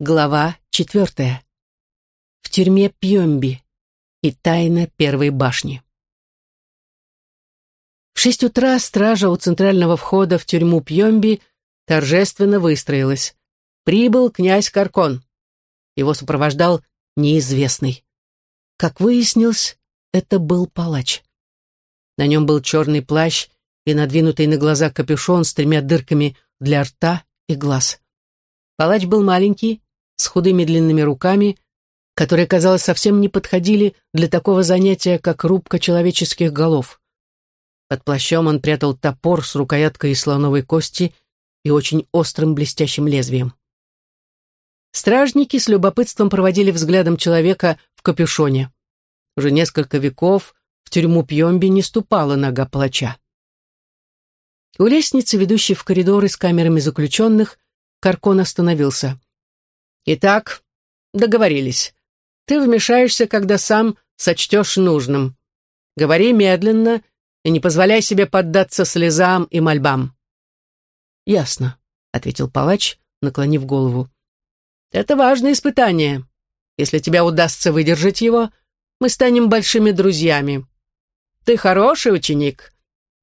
Глава четвертая. В тюрьме Пьемби и тайна первой башни. В шесть утра стража у центрального входа в тюрьму Пьемби торжественно выстроилась. Прибыл князь Каркон. Его сопровождал неизвестный. Как выяснилось, это был палач. На нем был черный плащ и надвинутый на глаза капюшон с тремя дырками для рта и глаз. Палач был маленький, с худыми длинными руками, которые, казалось, совсем не подходили для такого занятия, как рубка человеческих голов. Под плащом он прятал топор с рукояткой из слоновой кости и очень острым блестящим лезвием. Стражники с любопытством проводили взглядом человека в капюшоне. Уже несколько веков в тюрьму Пьемби не ступала нога палача. У лестницы, ведущей в коридоры с камерами заключенных, Каркон остановился. Итак, договорились. Ты вмешаешься, когда сам сочтешь нужным. Говори медленно и не позволяй себе поддаться слезам и мольбам. Ясно, ответил палач, наклонив голову. Это важное испытание. Если тебя удастся выдержать его, мы станем большими друзьями. Ты хороший ученик.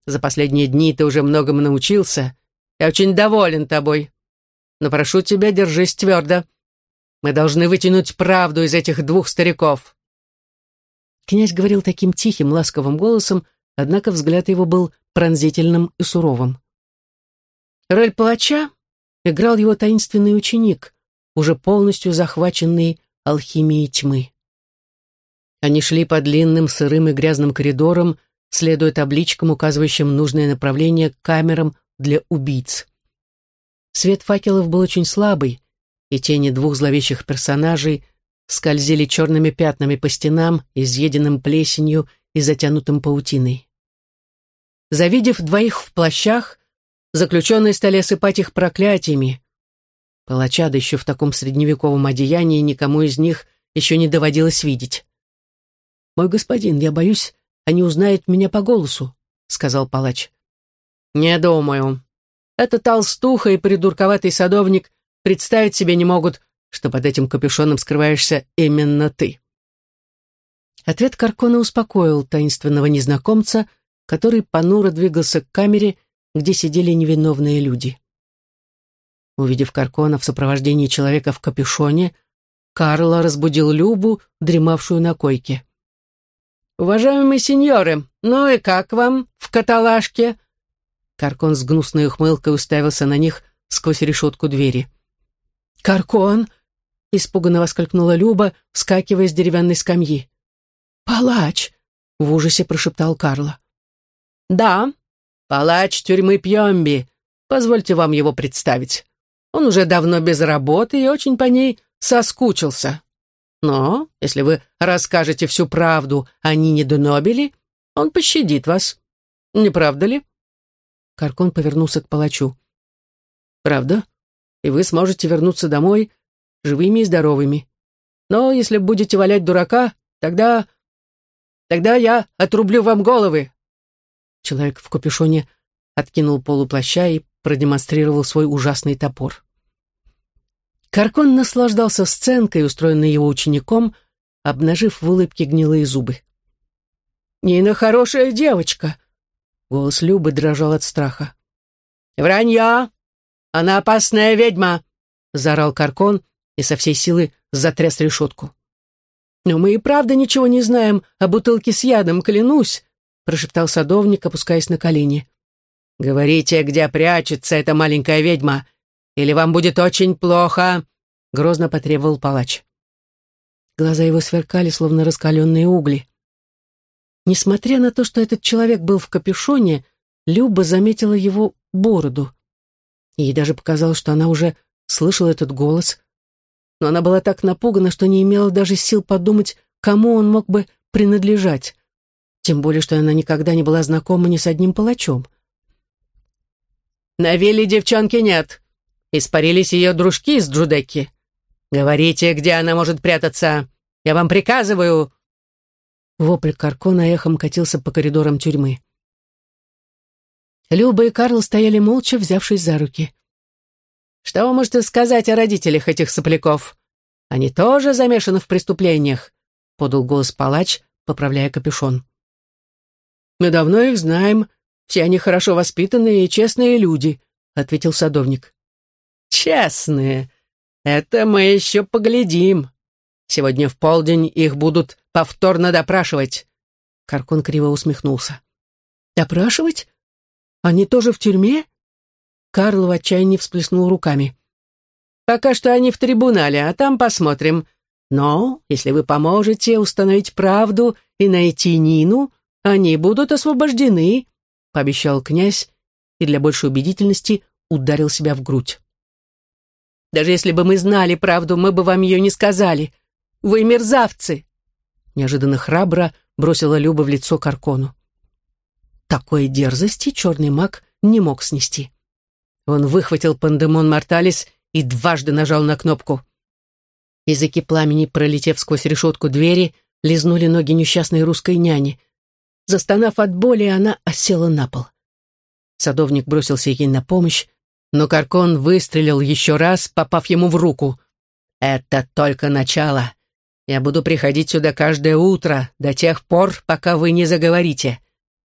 За последние дни ты уже многому научился. Я очень доволен тобой. Но прошу тебя, держись твердо. Мы должны вытянуть правду из этих двух стариков». Князь говорил таким тихим, ласковым голосом, однако взгляд его был пронзительным и суровым. Роль палача играл его таинственный ученик, уже полностью захваченный алхимией тьмы. Они шли по длинным, сырым и грязным коридорам, следуя табличкам, указывающим нужное направление камерам для убийц. Свет факелов был очень слабый, и тени двух зловещих персонажей скользили черными пятнами по стенам, изъеденным плесенью и затянутым паутиной. Завидев двоих в плащах, заключенные стали осыпать их проклятиями. Палача, да еще в таком средневековом одеянии, никому из них еще не доводилось видеть. «Мой господин, я боюсь, они узнают меня по голосу», — сказал палач. «Не думаю. Это толстуха и придурковатый садовник представить себе не могут, что под этим капюшоном скрываешься именно ты. Ответ Каркона успокоил таинственного незнакомца, который понуро двигался к камере, где сидели невиновные люди. Увидев Каркона в сопровождении человека в капюшоне, Карла разбудил Любу, дремавшую на койке. «Уважаемые сеньоры, ну и как вам в каталажке?» Каркон с гнусной ухмылкой уставился на них сквозь решетку двери. «Каркон!» — испуганно воскликнула Люба, вскакивая с деревянной скамьи. «Палач!» — в ужасе прошептал Карла. «Да, палач тюрьмы Пьемби. Позвольте вам его представить. Он уже давно без работы и очень по ней соскучился. Но, если вы расскажете всю правду о Нине Денобеле, он пощадит вас. Не правда ли?» Каркон повернулся к палачу. «Правда?» И вы сможете вернуться домой живыми и здоровыми. Но если будете валять дурака, тогда... Тогда я отрублю вам головы!» Человек в капюшоне откинул полуплаща и продемонстрировал свой ужасный топор. Каркон наслаждался сценкой, устроенной его учеником, обнажив в улыбке гнилые зубы. «Нина хорошая девочка!» Голос Любы дрожал от страха. «Вранья! Она опасная ведьма!» — заорал Каркон и со всей силы затряс решетку. «Но мы и правда ничего не знаем о бутылке с ядом, клянусь!» — прошептал садовник, опускаясь на колени. «Говорите, где прячется эта маленькая ведьма, или вам будет очень плохо!» — грозно потребовал палач. Глаза его сверкали, словно раскаленные угли. Несмотря на то, что этот человек был в капюшоне, Люба заметила его бороду. Ей даже показалось, что она уже слышала этот голос. Но она была так напугана, что не имела даже сил подумать, кому он мог бы принадлежать. Тем более, что она никогда не была знакома ни с одним палачом. «На вилле девчонки нет. Испарились ее дружки из Джудекки. Говорите, где она может прятаться. Я вам приказываю!» Вопль Каркона эхом катился по коридорам тюрьмы. Люба и Карл стояли молча, взявшись за руки. Что вы можете сказать о родителях этих сопляков? Они тоже замешаны в преступлениях?» — подал голос палач, поправляя капюшон. «Мы давно их знаем. Все они хорошо воспитанные и честные люди», — ответил садовник. «Честные? Это мы еще поглядим. Сегодня в полдень их будут повторно допрашивать». Каркон криво усмехнулся. «Допрашивать? Они тоже в тюрьме?» Карл в отчаянии всплеснул руками. «Пока что они в трибунале, а там посмотрим. Но, если вы поможете установить правду и найти Нину, они будут освобождены», — пообещал князь и для большей убедительности ударил себя в грудь. «Даже если бы мы знали правду, мы бы вам ее не сказали. Вы мерзавцы!» Неожиданно храбро бросила Люба в лицо Каркону. Такой дерзости черный маг не мог снести. Он выхватил пандемон Морталис и дважды нажал на кнопку. Языки пламени, пролетев сквозь решетку двери, лизнули ноги несчастной русской няни. Застонав от боли, она осела на пол. Садовник бросился ей на помощь, но Каркон выстрелил еще раз, попав ему в руку. «Это только начало. Я буду приходить сюда каждое утро, до тех пор, пока вы не заговорите.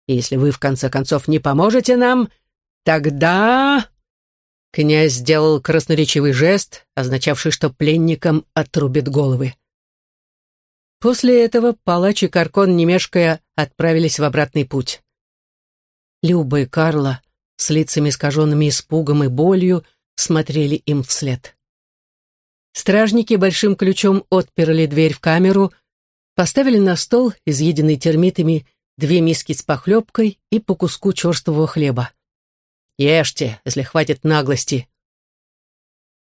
Если вы, в конце концов, не поможете нам, тогда...» Князь сделал красноречивый жест, означавший, что пленникам отрубит головы. После этого палач и Каркон, не мешкая, отправились в обратный путь. Люба и Карла с лицами искаженными испугом и болью смотрели им вслед. Стражники большим ключом отперли дверь в камеру, поставили на стол, изъеденный термитами, две миски с похлебкой и по куску черствого хлеба. Ешьте, если хватит наглости».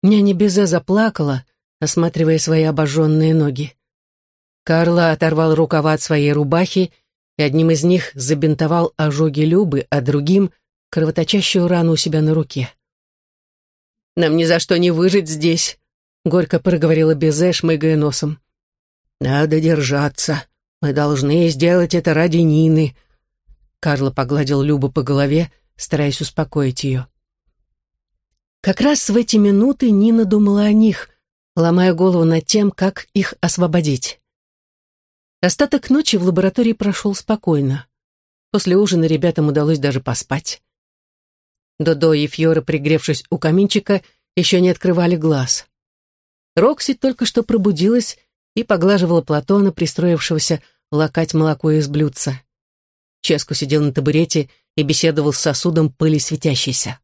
Няня Безе заплакала, осматривая свои обожженные ноги. Карла оторвал рукава от своей рубахи и одним из них забинтовал ожоги Любы, а другим — кровоточащую рану у себя на руке. «Нам ни за что не выжить здесь», — горько проговорила Безе, шмыгая носом. «Надо держаться. Мы должны сделать это ради Нины». Карла погладил Любу по голове, стараясь успокоить ее. Как раз в эти минуты Нина думала о них, ломая голову над тем, как их освободить. Остаток ночи в лаборатории прошел спокойно. После ужина ребятам удалось даже поспать. Додо и Фьора, пригревшись у каминчика, еще не открывали глаз. Рокси только что пробудилась и поглаживала Платона, пристроившегося лакать молоко из блюдца. Ческу сидел на табурете и беседовал с сосудом пыли светящейся.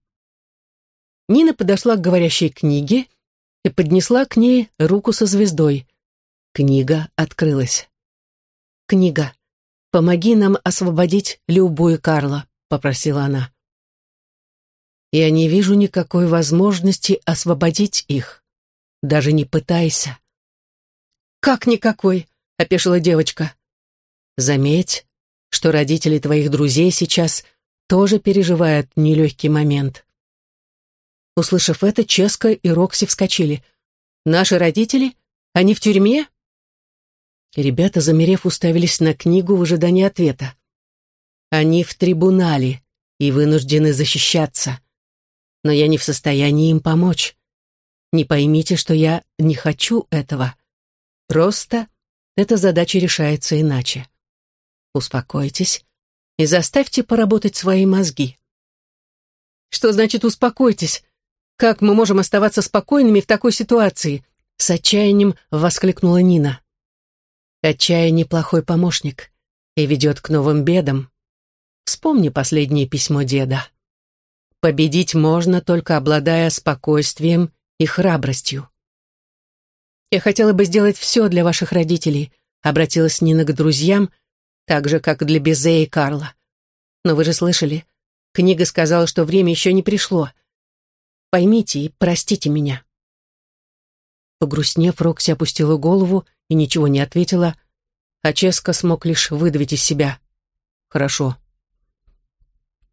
Нина подошла к говорящей книге и поднесла к ней руку со звездой. Книга открылась. «Книга, помоги нам освободить Любу и Карла», — попросила она. «Я не вижу никакой возможности освободить их. Даже не пытайся». «Как никакой?» — опешила девочка. «Заметь, что родители твоих друзей сейчас тоже переживают нелегкий момент. Услышав это, Ческа и Рокси вскочили. «Наши родители? Они в тюрьме?» Ребята, замерев, уставились на книгу в ожидании ответа. «Они в трибунале и вынуждены защищаться. Но я не в состоянии им помочь. Не поймите, что я не хочу этого. Просто эта задача решается иначе. Успокойтесь и заставьте поработать свои мозги. Что значит «успокойтесь»? Как мы можем оставаться спокойными в такой ситуации? С отчаянием воскликнула Нина. Отчаяние плохой помощник и ведет к новым бедам. Вспомни последнее письмо деда. Победить можно, только обладая спокойствием и храбростью. «Я хотела бы сделать все для ваших родителей», обратилась Нина к друзьям, так же, как для Безе и Карла. Но вы же слышали, книга сказала, что время еще не пришло. Поймите и простите меня. Погрустнев, Рокси опустила голову и ничего не ответила, а Ческа смог лишь выдавить из себя. «Хорошо».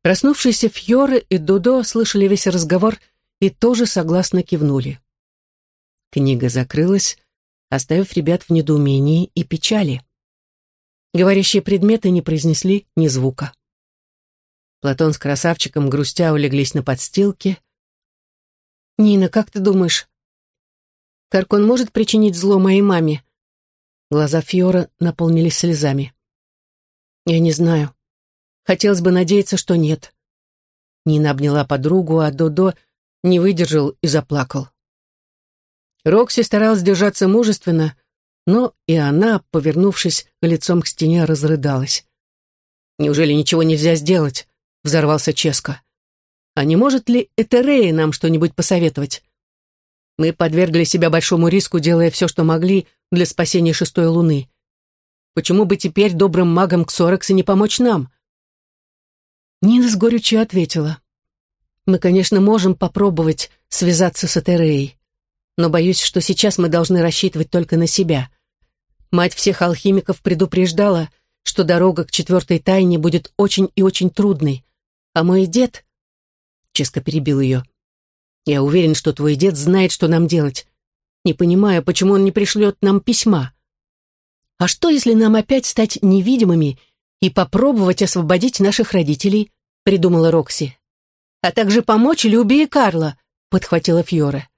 Проснувшиеся Фьоры и Дудо слышали весь разговор и тоже согласно кивнули. Книга закрылась, оставив ребят в недоумении и печали. Говорящие предметы не произнесли ни звука. Платон с красавчиком грустя улеглись на подстилке. «Нина, как ты думаешь, Каркон может причинить зло моей маме?» Глаза Фьора наполнились слезами. «Я не знаю. Хотелось бы надеяться, что нет». Нина обняла подругу, а Додо не выдержал и заплакал. Рокси старалась держаться мужественно, но и она, повернувшись лицом к стене, разрыдалась. «Неужели ничего нельзя сделать?» — взорвался Ческо. «А не может ли Этерея нам что-нибудь посоветовать? Мы подвергли себя большому риску, делая все, что могли для спасения шестой луны. Почему бы теперь добрым магам Ксоракса не помочь нам?» Нина с горечью ответила. «Мы, конечно, можем попробовать связаться с Этереей, но боюсь, что сейчас мы должны рассчитывать только на себя. Мать всех алхимиков предупреждала, что дорога к четвертой тайне будет очень и очень трудной, а мой дед...» Ческо перебил ее. «Я уверен, что твой дед знает, что нам делать. Не понимаю, почему он не пришлет нам письма. А что, если нам опять стать невидимыми и попробовать освободить наших родителей?» придумала Рокси. «А также помочь Любе и Карла», подхватила Фьора.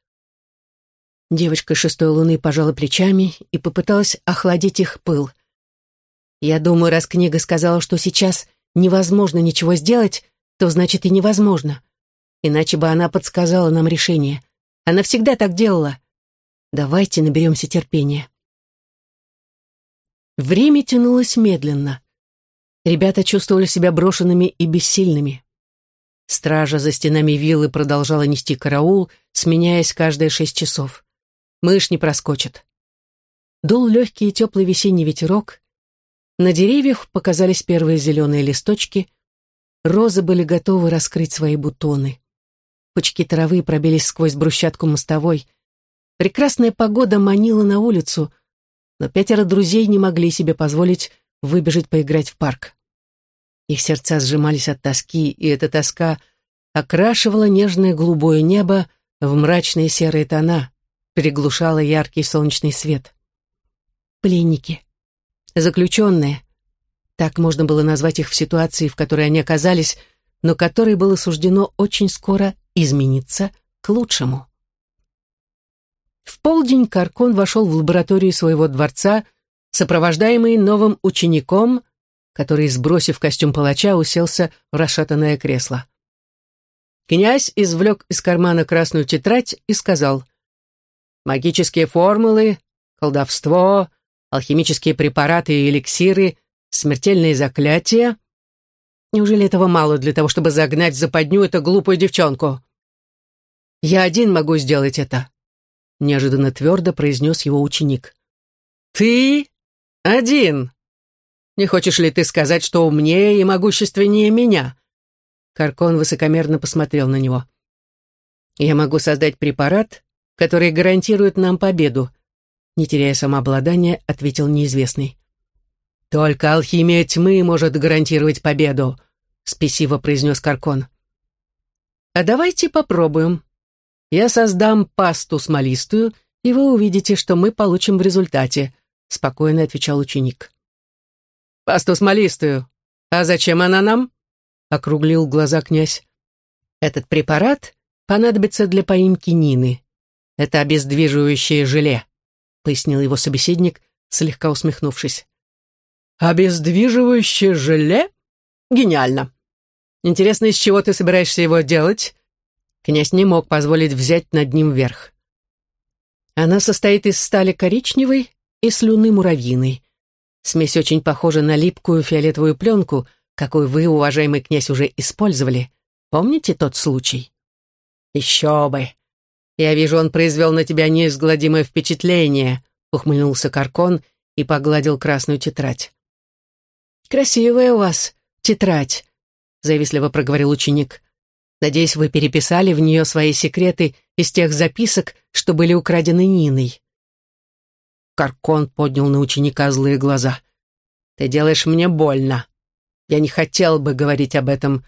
Девочка шестой луны пожала плечами и попыталась охладить их пыл. «Я думаю, раз книга сказала, что сейчас невозможно ничего сделать, то значит и невозможно. Иначе бы она подсказала нам решение. Она всегда так делала. Давайте наберемся терпения». Время тянулось медленно. Ребята чувствовали себя брошенными и бессильными. Стража за стенами виллы продолжала нести караул, сменяясь каждые шесть часов. Мышь не проскочит. Дул легкий и теплый весенний ветерок. На деревьях показались первые зеленые листочки. Розы были готовы раскрыть свои бутоны. Пучки травы пробились сквозь брусчатку мостовой. Прекрасная погода манила на улицу, но пятеро друзей не могли себе позволить выбежать поиграть в парк. Их сердца сжимались от тоски, и эта тоска окрашивала нежное голубое небо в мрачные серые тона, переглушала яркий солнечный свет. Пленники. Заключенные. Так можно было назвать их в ситуации, в которой они оказались, но которой было суждено очень скоро измениться к лучшему. В полдень Каркон вошел в лабораторию своего дворца, сопровождаемый новым учеником, который, сбросив костюм палача, уселся в расшатанное кресло. Князь извлек из кармана красную тетрадь и сказал, «Магические формулы, колдовство, алхимические препараты и эликсиры, смертельные заклятия. Неужели этого мало для того, чтобы загнать в западню эту глупую девчонку?» «Я один могу сделать это», — неожиданно твердо произнес его ученик. «Ты один?» Не хочешь ли ты сказать, что умнее и могущественнее меня?» Каркон высокомерно посмотрел на него. «Я могу создать препарат, который гарантирует нам победу», не теряя самообладания, ответил неизвестный. «Только алхимия тьмы может гарантировать победу», спесиво произнес Каркон. «А давайте попробуем. Я создам пасту смолистую, и вы увидите, что мы получим в результате», спокойно отвечал ученик. «Пасту смолистую. А зачем она нам?» — округлил глаза князь. «Этот препарат понадобится для поимки Нины. Это обездвиживающее желе», — пояснил его собеседник, слегка усмехнувшись. «Обездвиживающее желе? Гениально! Интересно, из чего ты собираешься его делать?» Князь не мог позволить взять над ним верх. Она состоит из стали коричневой и слюны муравьиной. Смесь очень похожа на липкую фиолетовую пленку, какую вы, уважаемый князь, уже использовали. Помните тот случай? Еще бы. Я вижу, он произвел на тебя неизгладимое впечатление, ухмыльнулся Каркон и погладил красную тетрадь. Красивая у вас тетрадь, завистливо проговорил ученик. Надеюсь, вы переписали в нее свои секреты из тех записок, что были украдены Ниной. Каркон поднял на ученика злые глаза. «Ты делаешь мне больно. Я не хотел бы говорить об этом.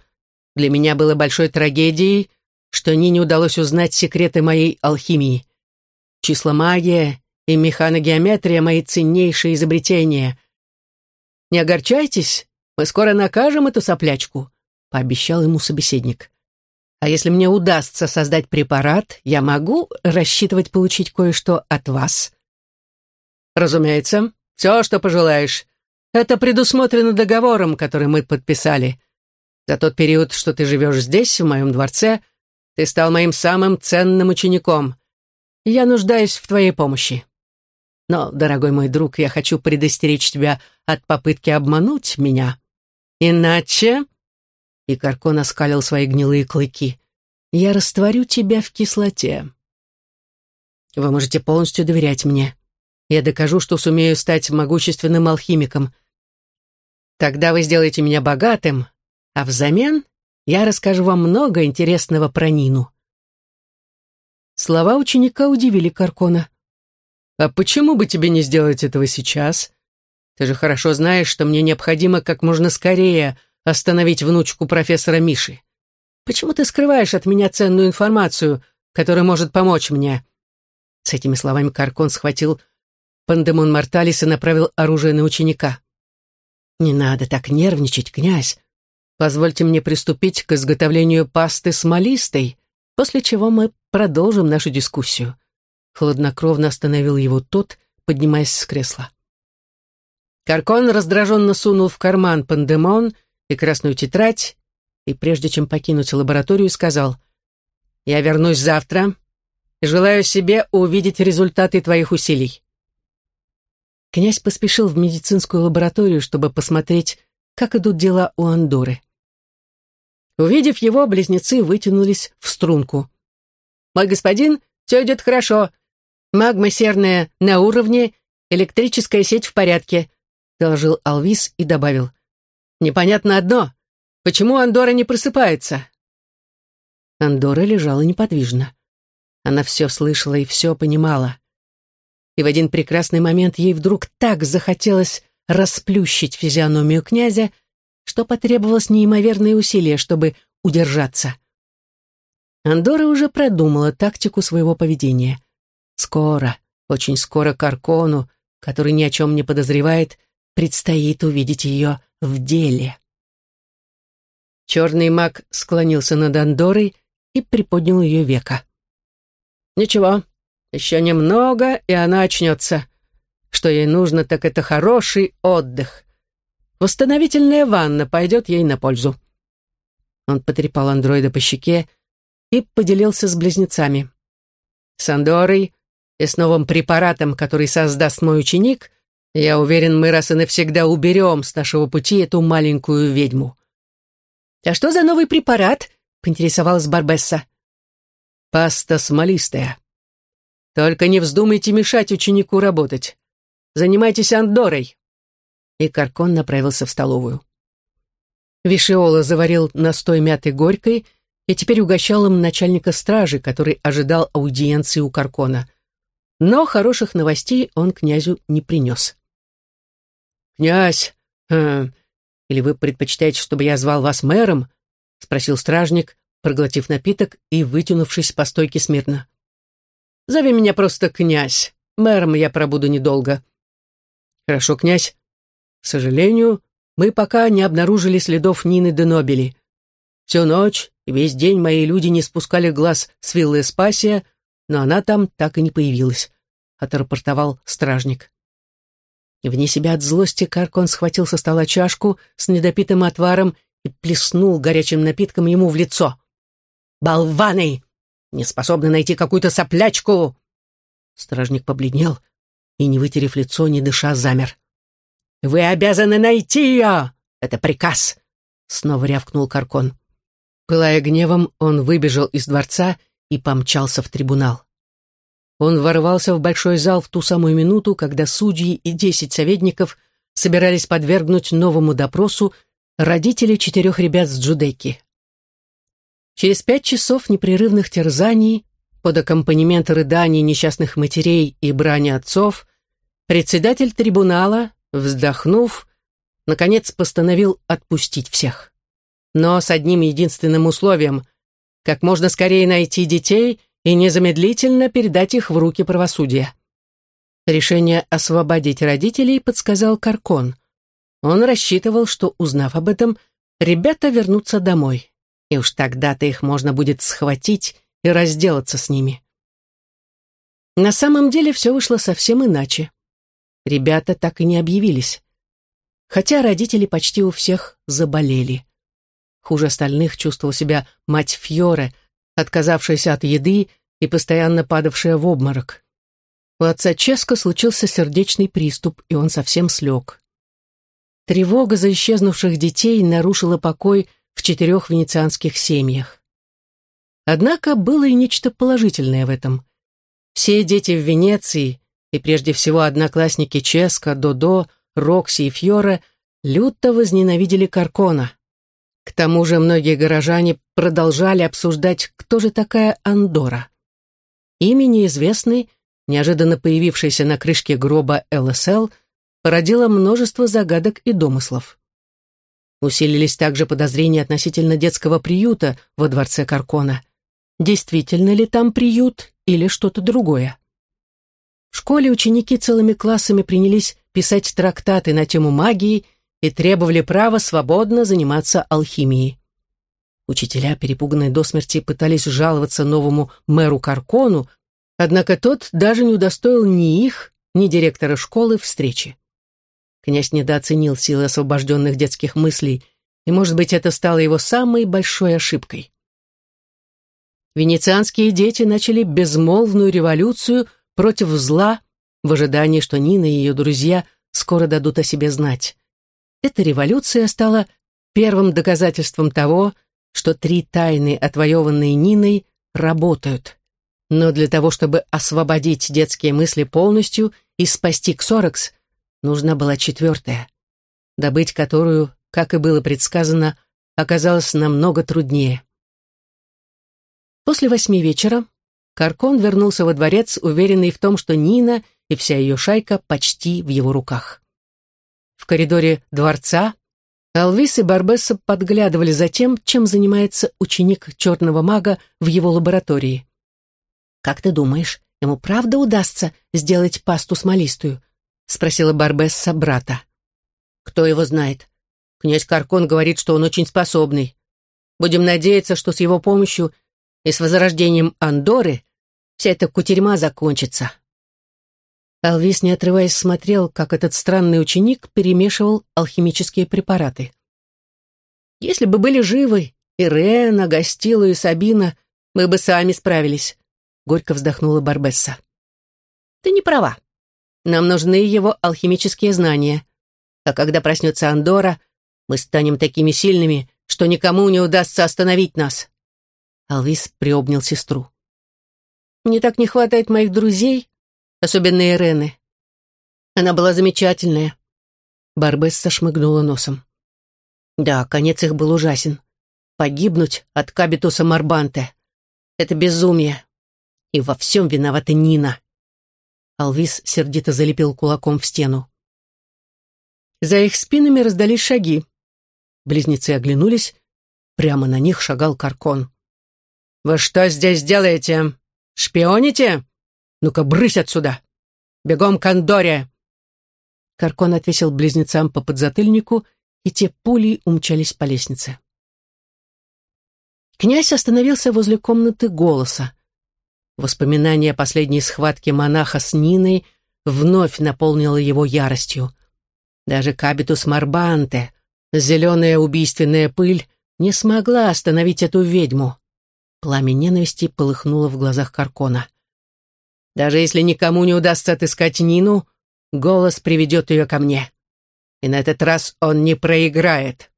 Для меня было большой трагедией, что Нине удалось узнать секреты моей алхимии. Числомагия и механогеометрия — мои ценнейшие изобретения. Не огорчайтесь, мы скоро накажем эту соплячку», — пообещал ему собеседник. А если мне удастся создать препарат, я могу рассчитывать получить кое-что от вас? Разумеется, все, что пожелаешь. Это предусмотрено договором, который мы подписали. За тот период, что ты живешь здесь, в моем дворце, ты стал моим самым ценным учеником. Я нуждаюсь в твоей помощи. Но, дорогой мой друг, я хочу предостеречь тебя от попытки обмануть меня. Иначе...» И Каркон оскалил свои гнилые клыки. «Я растворю тебя в кислоте. Вы можете полностью доверять мне. Я докажу, что сумею стать могущественным алхимиком. Тогда вы сделаете меня богатым, а взамен я расскажу вам много интересного про Нину». Слова ученика удивили Каркона. «А почему бы тебе не сделать этого сейчас? Ты же хорошо знаешь, что мне необходимо как можно скорее остановить внучку профессора Миши. Почему ты скрываешь от меня ценную информацию, которая может помочь мне?» С этими словами Каркон схватил Пандемон Морталис и направил оружие на ученика. «Не надо так нервничать, князь. Позвольте мне приступить к изготовлению пасты смолистой, после чего мы продолжим нашу дискуссию. Хладнокровно остановил его тот, поднимаясь с кресла. Каркон раздраженно сунул в карман пандемон и красную тетрадь, и прежде чем покинуть лабораторию, сказал, «Я вернусь завтра и желаю себе увидеть результаты твоих усилий». Князь поспешил в медицинскую лабораторию, чтобы посмотреть, как идут дела у Андоры. Увидев его, близнецы вытянулись в струнку. «Мой господин, все идет хорошо. Магма серная на уровне, электрическая сеть в порядке», доложил Алвис и добавил. «Непонятно одно. Почему Андора не просыпается?» Андора лежала неподвижно. Она все слышала и все понимала. И в один прекрасный момент ей вдруг так захотелось расплющить физиономию князя, что потребовалось неимоверные усилия, чтобы удержаться. Андора уже продумала тактику своего поведения. Скоро, очень скоро Каркону, который ни о чем не подозревает, предстоит увидеть ее в деле. Черный маг склонился над Андорой и приподнял ее века. «Ничего, еще немного, и она очнется. Что ей нужно, так это хороший отдых. Восстановительная ванна пойдет ей на пользу». Он потрепал андроида по щеке и поделился с близнецами. «С Андорой и с новым препаратом, который создаст мой ученик, я уверен, мы раз и навсегда уберем с нашего пути эту маленькую ведьму». «А что за новый препарат?» — поинтересовалась Барбесса. «Паста смолистая. Только не вздумайте мешать ученику работать. Занимайтесь Андорой». И Каркон направился в столовую. Вишиола заварил настой мятой горькой и теперь угощал им начальника стражи, который ожидал аудиенции у Каркона. Но хороших новостей он князю не принес. «Князь, э, или вы предпочитаете, чтобы я звал вас мэром?» — спросил стражник, проглотив напиток и вытянувшись по стойке смирно. «Зови меня просто князь. Мэром я пробуду недолго». «Хорошо, князь. К сожалению, мы пока не обнаружили следов Нины де Нобели. Всю ночь и весь день мои люди не спускали глаз с виллы Спасия, но она там так и не появилась», — отрапортовал стражник. Вне себя от злости Каркон схватил со стола чашку с недопитым отваром и плеснул горячим напитком ему в лицо. «Болваны! Не способны найти какую-то соплячку!» Стражник побледнел и, не вытерев лицо, не дыша, замер. «Вы обязаны найти ее! Это приказ!» Снова рявкнул Каркон. Пылая гневом, он выбежал из дворца и помчался в трибунал. Он ворвался в большой зал в ту самую минуту, когда судьи и десять советников собирались подвергнуть новому допросу родителей четырех ребят с Джудейки. Через пять часов непрерывных терзаний, под аккомпанемент рыданий несчастных матерей и брани отцов, председатель трибунала, вздохнув, наконец постановил отпустить всех но с одним единственным условием — как можно скорее найти детей и незамедлительно передать их в руки правосудия. Решение освободить родителей подсказал Каркон. Он рассчитывал, что, узнав об этом, ребята вернутся домой. и уж тогда-то их можно будет схватить и разделаться с ними. На самом деле все вышло совсем иначе. Ребята так и не объявились. Хотя родители почти у всех заболели. Хуже остальных чувствовала себя мать Фьоре, отказавшаяся от еды и постоянно падавшая в обморок. У отца Ческо случился сердечный приступ, и он совсем слег. Тревога за исчезнувших детей нарушила покой в четырех венецианских семьях. Однако было и нечто положительное в этом. Все дети в Венеции, и прежде всего одноклассники Ческо, Додо, Рокси и Фьора, люто возненавидели Каркона. К тому же многие горожане продолжали обсуждать, кто же такая Андора. Имя неизвестной, неожиданно появившейся на крышке гроба ЛСЛ, породило множество загадок и домыслов. Усилились также подозрения относительно детского приюта во дворце Каркона. Действительно ли там приют или что-то другое? В школе ученики целыми классами принялись писать трактаты на тему магии и требовали права свободно заниматься алхимией. Учителя, перепуганные до смерти, пытались жаловаться новому мэру Каркону, однако тот даже не удостоил ни их, ни директора школы встречи. Князь недооценил силы освобожденных детских мыслей, и, может быть, это стало его самой большой ошибкой. Венецианские дети начали безмолвную революцию против зла в ожидании, что Нина и ее друзья скоро дадут о себе знать. Эта революция стала первым доказательством того, что три тайны, отвоеванные Ниной, работают. Но для того, чтобы освободить детские мысли полностью и спасти Ксоракс, нужна была четвертая, добыть которую, как и было предсказано, оказалось намного труднее. После восьми вечера Каркон вернулся во дворец, уверенный в том, что Нина и вся ее шайка почти в его руках. В коридоре дворца Алвис и Барбесса подглядывали за тем, чем занимается ученик черного мага в его лаборатории. «Как ты думаешь, ему правда удастся сделать пасту смолистую?» — спросила Барбесса брата. «Кто его знает? Князь Каркон говорит, что он очень способный. Будем надеяться, что с его помощью и с возрождением Андоры вся эта кутерьма закончится». Алвис, не отрываясь, смотрел, как этот странный ученик перемешивал алхимические препараты. «Если бы были живы Ирена, Гастила и Сабина, мы бы сами справились», — горько вздохнула Барбесса. «Ты не права. Нам нужны его алхимические знания. А когда проснется Андора, мы станем такими сильными, что никому не удастся остановить нас». Алвис приобнял сестру. «Мне так не хватает моих друзей, особенно Ирены. Она была замечательная. Барбесса шмыгнула носом. Да, конец их был ужасен. Погибнуть от кабитуса Марбанте. Это безумие. И во всем виновата Нина. Алвис сердито залепил кулаком в стену. За их спинами раздались шаги. Близнецы оглянулись. Прямо на них шагал Каркон. «Вы что здесь делаете? Шпионите?» Ну-ка, брысь отсюда! Бегом к Андоре!» Каркон отвесил близнецам по подзатыльнику, и те пулей умчались по лестнице. Князь остановился возле комнаты голоса. Воспоминание о последней схватке монаха с Ниной вновь наполнило его яростью. Даже Кабитус Марбанте, зеленая убийственная пыль, не смогла остановить эту ведьму. Пламя ненависти полыхнуло в глазах Каркона. Даже если никому не удастся отыскать Нину, голос приведет ее ко мне. И на этот раз он не проиграет.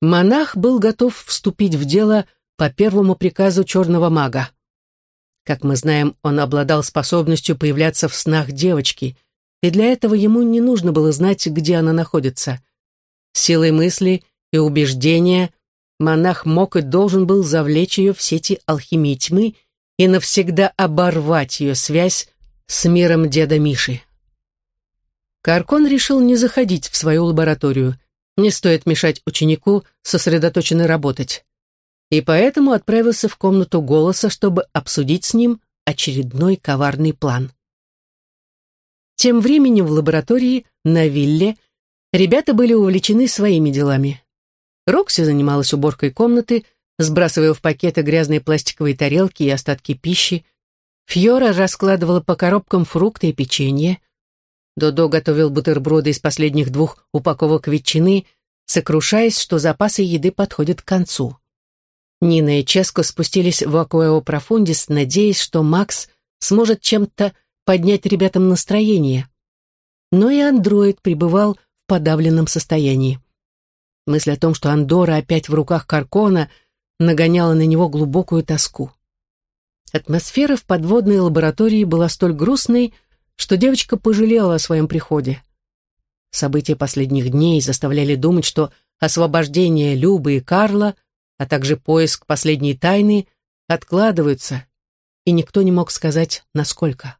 Монах был готов вступить в дело по первому приказу черного мага. Как мы знаем, он обладал способностью появляться в снах девочки, и для этого ему не нужно было знать, где она находится. Силой мысли и убеждения монах мог и должен был завлечь ее в сети алхимии тьмы и навсегда оборвать ее связь с миром деда Миши. Каркон решил не заходить в свою лабораторию. Не стоит мешать ученику сосредоточенно работать. И поэтому отправился в комнату голоса, чтобы обсудить с ним очередной коварный план. Тем временем в лаборатории на вилле ребята были увлечены своими делами. Рокси занималась уборкой комнаты, сбрасывая в пакеты грязные пластиковые тарелки и остатки пищи. Фьора раскладывала по коробкам фрукты и печенье. Додо готовил бутерброды из последних двух упаковок ветчины, сокрушаясь, что запасы еды подходят к концу. Нина и Ческо спустились в Акуэо Профундис, надеясь, что Макс сможет чем-то поднять ребятам настроение. Но и андроид пребывал в подавленном состоянии. Мысль о том, что Андора опять в руках Каркона, нагоняла на него глубокую тоску. Атмосфера в подводной лаборатории была столь грустной, что девочка пожалела о своем приходе. События последних дней заставляли думать, что освобождение Любы и Карла, а также поиск последней тайны откладываются, и никто не мог сказать, насколько.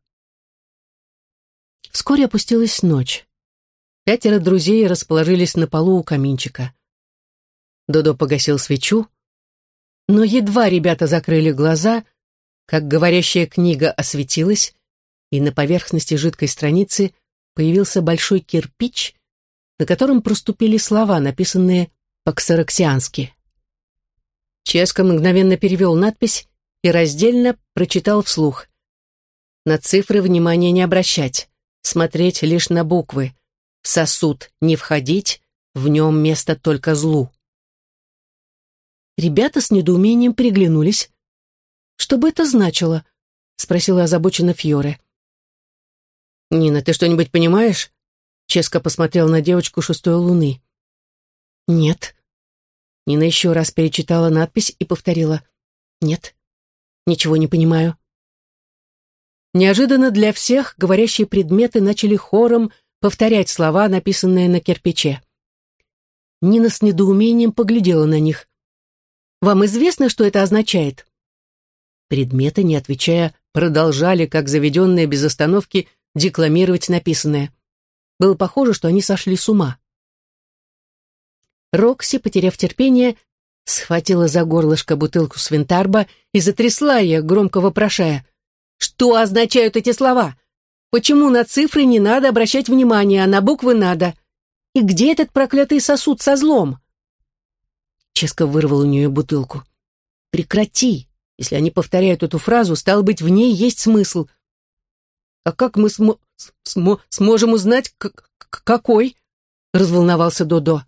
Вскоре опустилась ночь. Пятеро друзей расположились на полу у каминчика. Додо погасил свечу, но едва ребята закрыли глаза, как говорящая книга осветилась, и на поверхности жидкой страницы появился большой кирпич, на котором проступили слова, написанные по-ксароксиански. Ческо мгновенно перевел надпись и раздельно прочитал вслух. На цифры внимания не обращать, смотреть лишь на буквы, сосуд не входить, в нем место только злу. Ребята с недоумением приглянулись. «Что бы это значило?» — спросила озабоченно Фьоре. «Нина, ты что-нибудь понимаешь?» Ческо посмотрел на девочку шестой луны. «Нет». Нина еще раз перечитала надпись и повторила. «Нет, ничего не понимаю». Неожиданно для всех говорящие предметы начали хором повторять слова, написанные на кирпиче. Нина с недоумением поглядела на них. «Вам известно, что это означает?» Предметы, не отвечая, продолжали, как заведенные без остановки, декламировать написанное. Было похоже, что они сошли с ума. Рокси, потеряв терпение, схватила за горлышко бутылку свинтарба и затрясла ее, громко вопрошая. «Что означают эти слова? Почему на цифры не надо обращать внимание, а на буквы надо? И где этот проклятый сосуд со злом? Ческа вырвал у нее бутылку. Прекрати. Если они повторяют эту фразу, стало быть, в ней есть смысл. А как мы смо смо сможем узнать, какой? Разволновался Додо.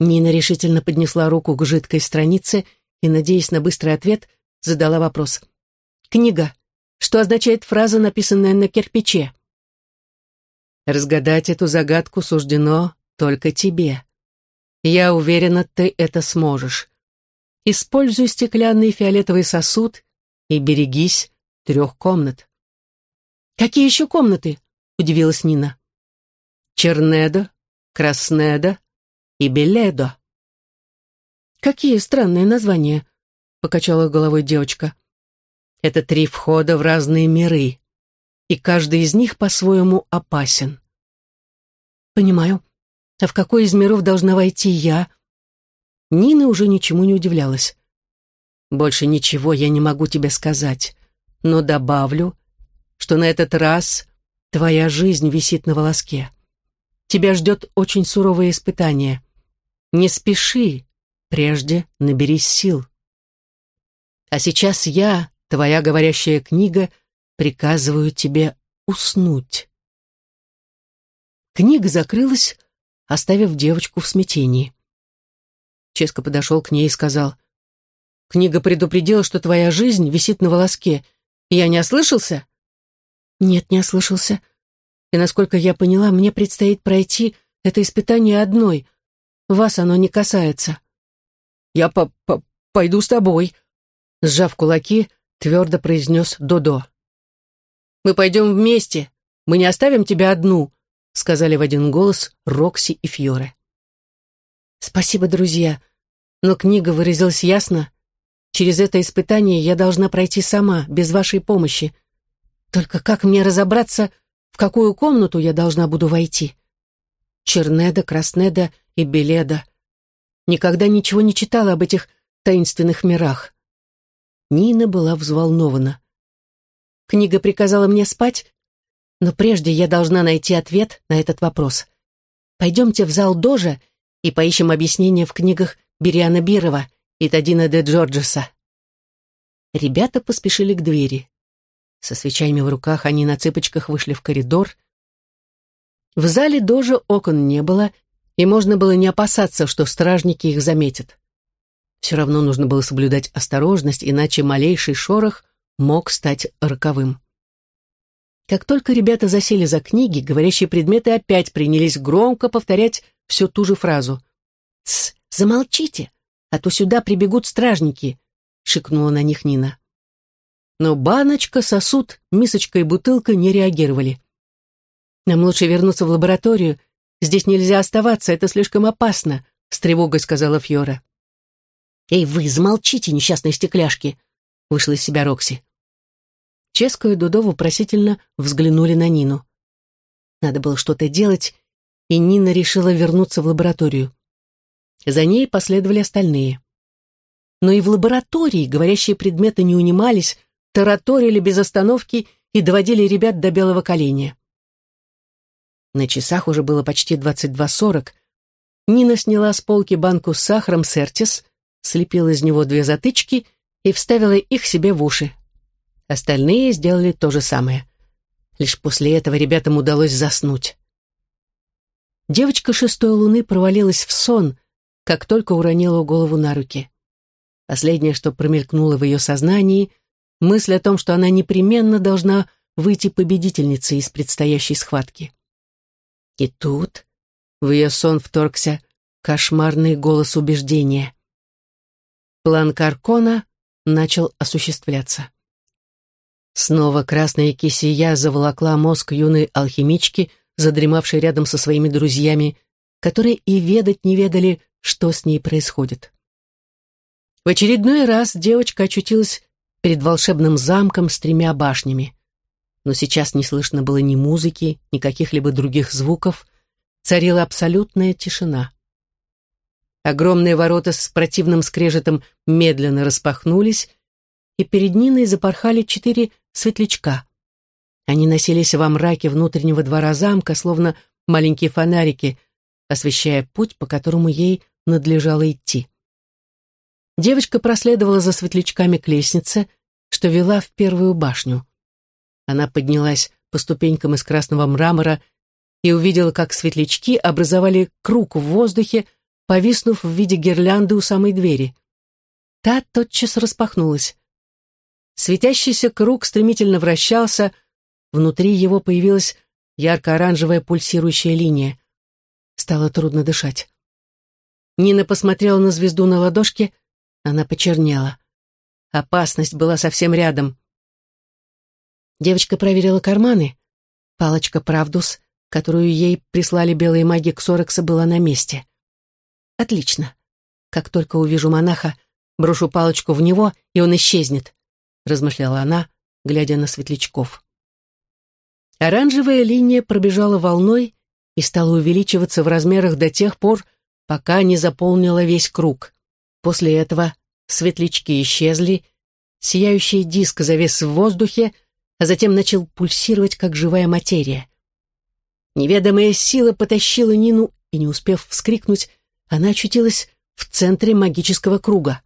Нина решительно поднесла руку к жидкой странице и, надеясь на быстрый ответ, задала вопрос. «Книга что означает фраза, написанная на кирпиче. Разгадать эту загадку суждено только тебе. Я уверена, ты это сможешь. Используй стеклянный фиолетовый сосуд и берегись трех комнат. «Какие еще комнаты?» — удивилась Нина. «Чернедо, Краснедо и Беледо». «Какие странные названия», — покачала головой девочка. Это три входа в разные миры, и каждый из них по-своему опасен. Понимаю. А в какой из миров должна войти я? Нина уже ничему не удивлялась. Больше ничего я не могу тебе сказать, но добавлю, что на этот раз твоя жизнь висит на волоске. Тебя ждет очень суровое испытание. Не спеши, прежде наберись сил. А сейчас я Твоя говорящая книга приказываю тебе уснуть. Книга закрылась, оставив девочку в смятении. Ческо подошел к ней и сказал, «Книга предупредила, что твоя жизнь висит на волоске. Я не ослышался?» «Нет, не ослышался. И, насколько я поняла, мне предстоит пройти это испытание одной. Вас оно не касается». «Я по -по пойду с тобой», — сжав кулаки, твердо произнес Додо. «Мы пойдем вместе. Мы не оставим тебя одну», сказали в один голос Рокси и Фьоре. «Спасибо, друзья. Но книга выразилась ясно. Через это испытание я должна пройти сама, без вашей помощи. Только как мне разобраться, в какую комнату я должна буду войти? Чернеда, Краснеда и Беледа. Никогда ничего не читала об этих таинственных мирах. Нина была взволнована. Книга приказала мне спать, но прежде я должна найти ответ на этот вопрос. Пойдемте в зал Дожа, и поищем объяснение в книгах Бириана Бирова и Тадина де Джорджеса». Ребята поспешили к двери. Со свечами в руках они на цыпочках вышли в коридор. В зале дожи окон не было, и можно было не опасаться, что стражники их заметят. Все равно нужно было соблюдать осторожность, иначе малейший шорох мог стать роковым. Как только ребята засели за книги, говорящие предметы опять принялись громко повторять всю ту же фразу. «Тсс, замолчите, а то сюда прибегут стражники», — шикнула на них Нина. Но баночка, сосуд, мисочка и бутылка не реагировали. «Нам лучше вернуться в лабораторию. Здесь нельзя оставаться, это слишком опасно», — с тревогой сказала Фьора. «Эй, вы, замолчите, несчастные стекляшки!» — вышла из себя Рокси. Ческо и Дудо вопросительно взглянули на Нину. Надо было что-то делать, и Нина решила вернуться в лабораторию. За ней последовали остальные. Но и в лаборатории говорящие предметы не унимались, тараторили без остановки и доводили ребят до белого коленя. На часах уже было почти 22.40. Нина сняла с полки банку с сахаром «Сертис», слепила из него две затычки и вставила их себе в уши. Остальные сделали то же самое. Лишь после этого ребятам удалось заснуть. Девочка шестой луны провалилась в сон, как только уронила голову на руки. Последнее, что промелькнуло в ее сознании, мысль о том, что она непременно должна выйти победительницей из предстоящей схватки. И тут в ее сон вторгся кошмарный голос убеждения. План Каркона начал осуществляться. Снова красная кисия заволокла мозг юной алхимички, задремавшей рядом со своими друзьями, которые и ведать не ведали, что с ней происходит. В очередной раз девочка очутилась перед волшебным замком с тремя башнями. Но сейчас не слышно было ни музыки, ни каких-либо других звуков. Царила абсолютная тишина. Огромные ворота с противным скрежетом медленно распахнулись, и перед Ниной запорхали четыре светлячка. Они носились во мраке внутреннего двора замка, словно маленькие фонарики, освещая путь, по которому ей надлежало идти. Девочка проследовала за светлячками к лестнице, что вела в первую башню. Она поднялась по ступенькам из красного мрамора и увидела, как светлячки образовали круг в воздухе, повиснув в виде гирлянды у самой двери. Та тотчас распахнулась. Светящийся круг стремительно вращался, внутри его появилась ярко-оранжевая пульсирующая линия. Стало трудно дышать. Нина посмотрела на звезду на ладошке, она почернела. Опасность была совсем рядом. Девочка проверила карманы. Палочка «Правдус», которую ей прислали белые маги Ксорекса, была на месте. Отлично. Как только увижу монаха, брошу палочку в него, и он исчезнет размышляла она, глядя на светлячков. Оранжевая линия пробежала волной и стала увеличиваться в размерах до тех пор, пока не заполнила весь круг. После этого светлячки исчезли, сияющий диск завес в воздухе, а затем начал пульсировать, как живая материя. Неведомая сила потащила Нину, и, не успев вскрикнуть, она очутилась в центре магического круга.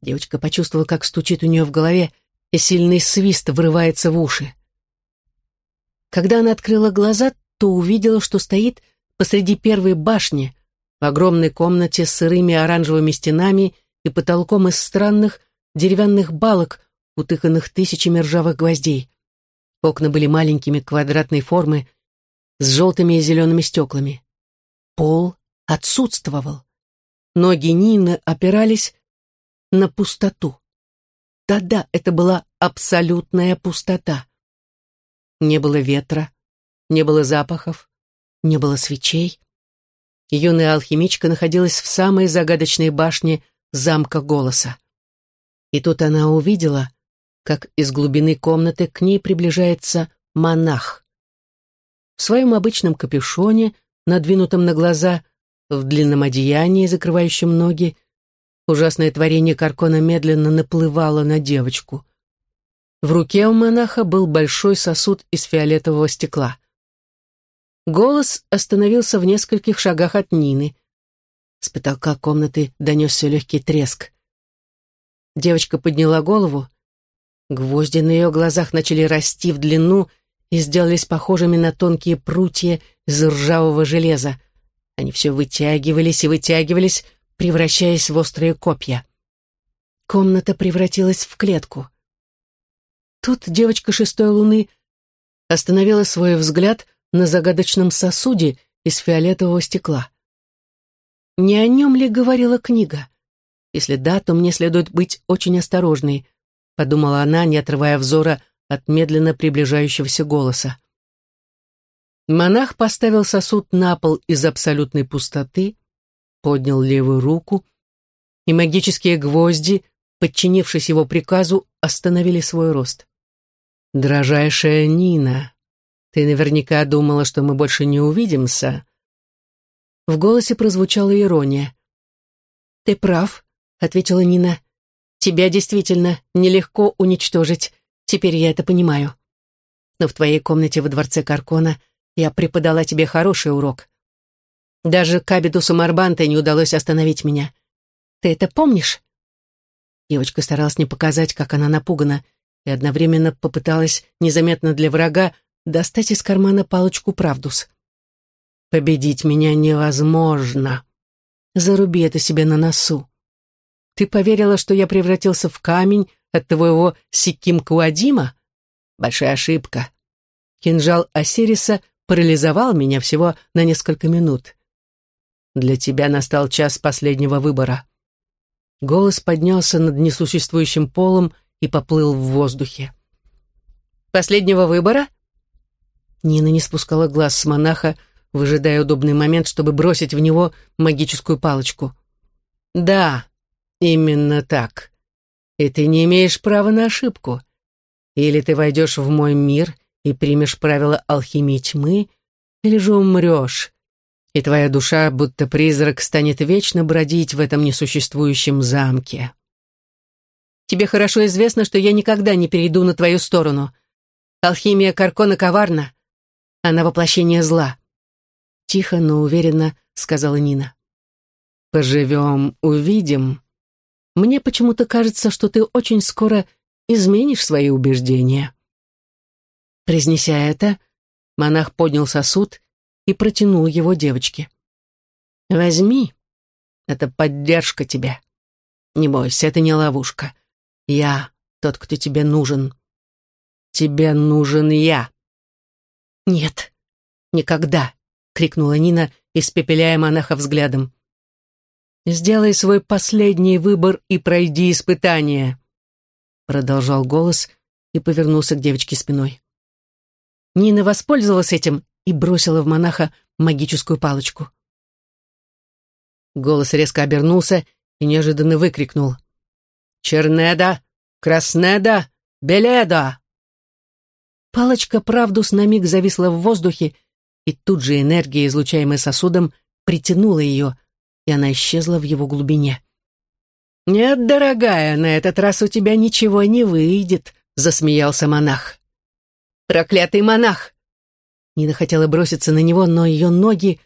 Девочка почувствовала, как стучит у нее в голове, и сильный свист врывается в уши. Когда она открыла глаза, то увидела, что стоит посреди первой башни, в огромной комнате с сырыми оранжевыми стенами и потолком из странных деревянных балок, утыканных тысячами ржавых гвоздей. Окна были маленькими, квадратной формы, с желтыми и зелеными стеклами. Пол отсутствовал. Ноги Нины опирались на пустоту. Да-да, это была абсолютная пустота. Не было ветра, не было запахов, не было свечей. Юная алхимичка находилась в самой загадочной башне замка голоса. И тут она увидела, как из глубины комнаты к ней приближается монах. В своем обычном капюшоне, надвинутом на глаза, в длинном одеянии, закрывающем ноги, Ужасное творение Каркона медленно наплывало на девочку. В руке у монаха был большой сосуд из фиолетового стекла. Голос остановился в нескольких шагах от Нины. С потолка комнаты донесся легкий треск. Девочка подняла голову. Гвозди на ее глазах начали расти в длину и сделались похожими на тонкие прутья из ржавого железа. Они все вытягивались и вытягивались, превращаясь в острые копья. Комната превратилась в клетку. Тут девочка шестой луны остановила свой взгляд на загадочном сосуде из фиолетового стекла. Не о нем ли говорила книга? Если да, то мне следует быть очень осторожной, подумала она, не отрывая взора от медленно приближающегося голоса. Монах поставил сосуд на пол из абсолютной пустоты, поднял левую руку, и магические гвозди, подчинившись его приказу, остановили свой рост. «Дрожайшая Нина, ты наверняка думала, что мы больше не увидимся, в голосе прозвучала ирония. «Ты прав», — ответила Нина. «Тебя действительно нелегко уничтожить. Теперь я это понимаю. Но в твоей комнате во дворце Каркона я преподала тебе хороший урок. Даже Кабитусу Марбанте не удалось остановить меня. Ты это помнишь?» Девочка старалась не показать, как она напугана, и одновременно попыталась незаметно для врага достать из кармана палочку Правдус. Победить меня невозможно. Заруби это себе на носу. Ты поверила, что я превратился в камень от твоего Сиким Куадима? Большая ошибка. Кинжал Осириса парализовал меня всего на несколько минут. Для тебя настал час последнего выбора. Голос поднялся над несуществующим полом и поплыл в воздухе. «Последнего выбора?» Нина не спускала глаз с монаха, выжидая удобный момент, чтобы бросить в него магическую палочку. «Да, именно так. И ты не имеешь права на ошибку. Или ты войдешь в мой мир и примешь правила алхимии тьмы, или же умрешь, и твоя душа, будто призрак, станет вечно бродить в этом несуществующем замке. Тебе хорошо известно, что я никогда не перейду на твою сторону. Алхимия Каркона коварна. Она воплощение зла. Тихо, но уверенно сказала Нина. «Поживем, увидим. Мне почему-то кажется, что ты очень скоро изменишь свои убеждения». Произнеся это, монах поднял сосуд и протянул его девочке. «Возьми, это поддержка тебе. Не бойся, это не ловушка. Я тот, кто тебе нужен. Тебе нужен я». «Нет, никогда», — крикнула Нина, испепеляя монаха взглядом. «Сделай свой последний выбор и пройди испытание», — продолжал голос и повернулся к девочке спиной. Нина воспользовалась этим и бросила в монаха магическую палочку. Голос резко обернулся и неожиданно выкрикнул. «Чернеда! Краснеда! Беледа!» Палочка правдус на миг зависла в воздухе и тут же энергия, излучаемая сосудом, притянула ее, и она исчезла в его глубине. «Нет, дорогая, на этот раз у тебя ничего не выйдет», — засмеялся монах. «Проклятый монах!» Нина хотела броситься на него, но ее ноги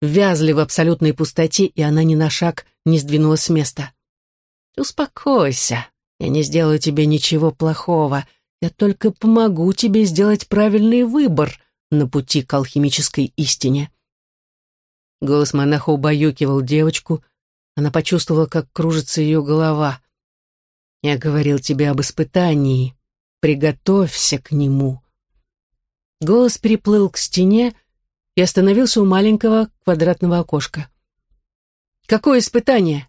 вязли в абсолютной пустоте, и она ни на шаг не сдвинулась с места. «Успокойся, я не сделаю тебе ничего плохого, я только помогу тебе сделать правильный выбор», на пути к алхимической истине. Голос монаха убаюкивал девочку, она почувствовала, как кружится ее голова. «Я говорил тебе об испытании. Приготовься к нему». Голос переплыл к стене и остановился у маленького квадратного окошка. «Какое испытание?»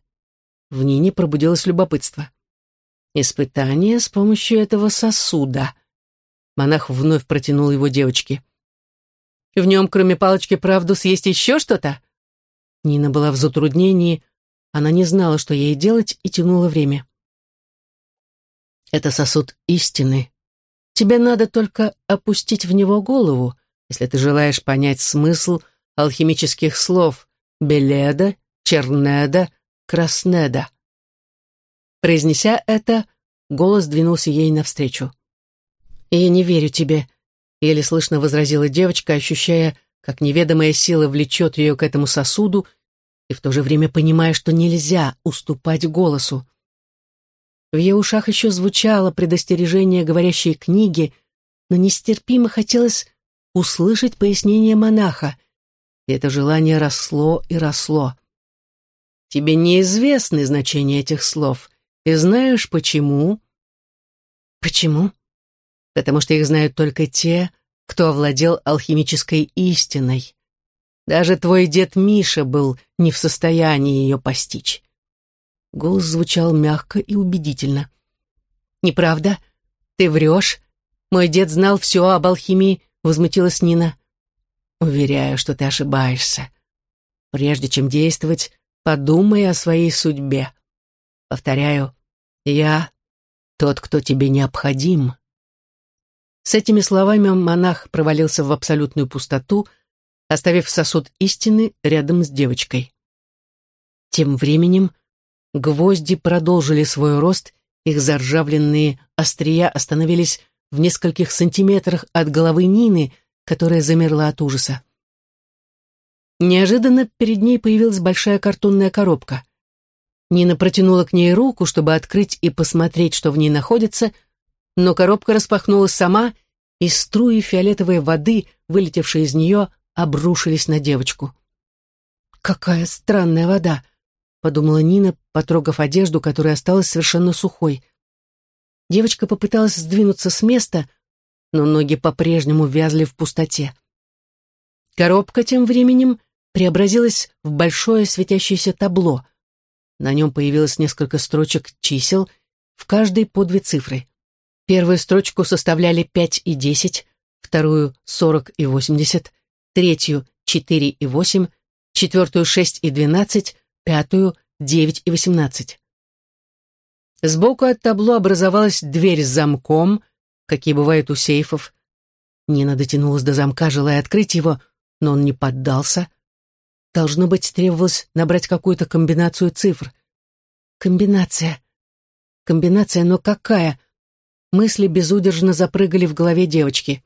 В Нине пробудилось любопытство. «Испытание с помощью этого сосуда». Монах вновь протянул его девочке. В нем, кроме палочки правдус, есть еще что-то?» Нина была в затруднении, она не знала, что ей делать, и тянула время. «Это сосуд истины. Тебе надо только опустить в него голову, если ты желаешь понять смысл алхимических слов «беледа», «чернеда», «краснеда». Произнеся это, голос двинулся ей навстречу. «Я не верю тебе», еле слышно возразила девочка, ощущая, как неведомая сила влечет ее к этому сосуду, и в то же время понимая, что нельзя уступать голосу. В ее ушах еще звучало предостережение говорящей книги, но нестерпимо хотелось услышать пояснение монаха, и это желание росло и росло. Тебе неизвестны значения этих слов, и знаешь почему? Почему? Потому что их знают только те, кто овладел алхимической истиной. Даже твой дед Миша был не в состоянии ее постичь. Голос звучал мягко и убедительно. «Неправда? Ты врешь? Мой дед знал все об алхимии», — возмутилась Нина. «Уверяю, что ты ошибаешься. Прежде чем действовать, подумай о своей судьбе. Повторяю, я тот, кто тебе необходим». С этими словами монах провалился в абсолютную пустоту, оставив сосуд истины рядом с девочкой. Тем временем гвозди продолжили свой рост, их заржавленные острия остановились в нескольких сантиметрах от головы Нины, которая замерла от ужаса. Неожиданно перед ней появилась большая картонная коробка. Нина протянула к ней руку, чтобы открыть и посмотреть, что в ней находится, но коробка распахнулась сама, и струи фиолетовой воды, вылетевшие из нее, обрушились на девочку. «Какая странная вода!» — подумала Нина, потрогав одежду, которая осталась совершенно сухой. Девочка попыталась сдвинуться с места, но ноги по-прежнему вязли в пустоте. Коробка тем временем преобразилась в большое светящееся табло. На нем появилось несколько строчек чисел, в каждой по две цифры. Первую строчку составляли 5 и 10, вторую — 40 и 80, третью — 4 и 8, четвертую — 6 и 12, пятую — 9 и 18. Сбоку от табло образовалась дверь с замком, какие бывают у сейфов. Нина дотянулась до замка, желая открыть его, но он не поддался. Должно быть, требовалось набрать какую-то комбинацию цифр. Комбинация. Комбинация, но какая? Мысли безудержно запрыгали в голове девочки.